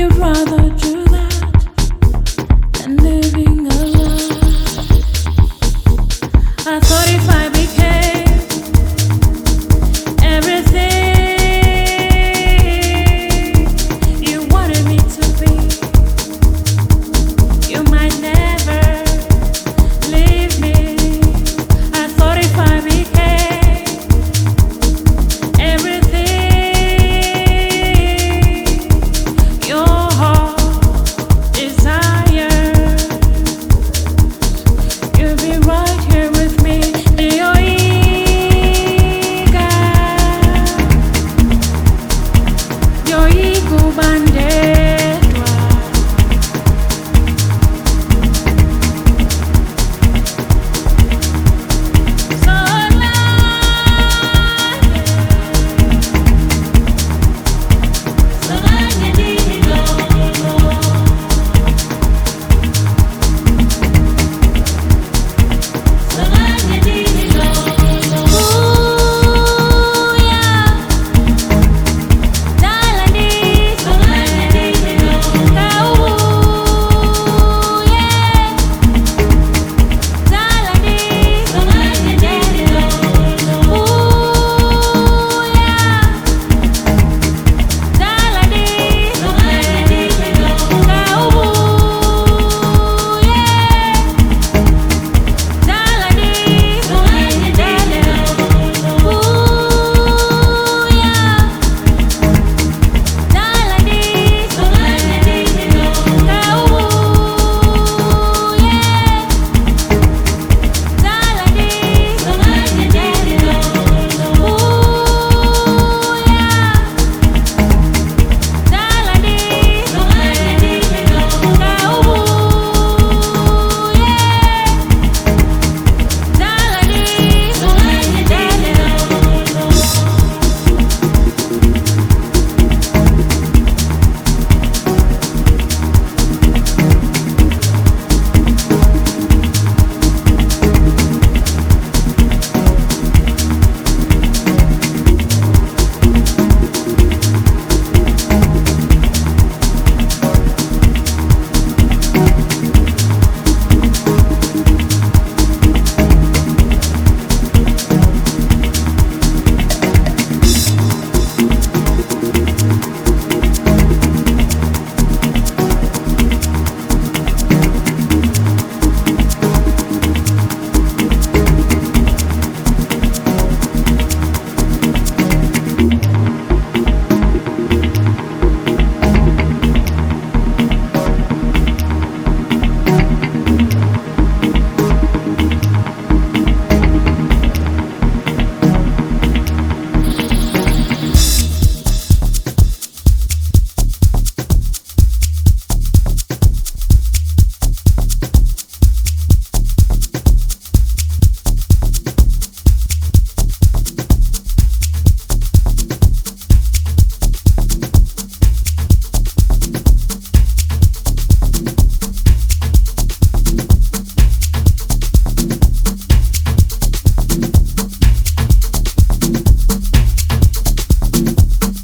you'd rather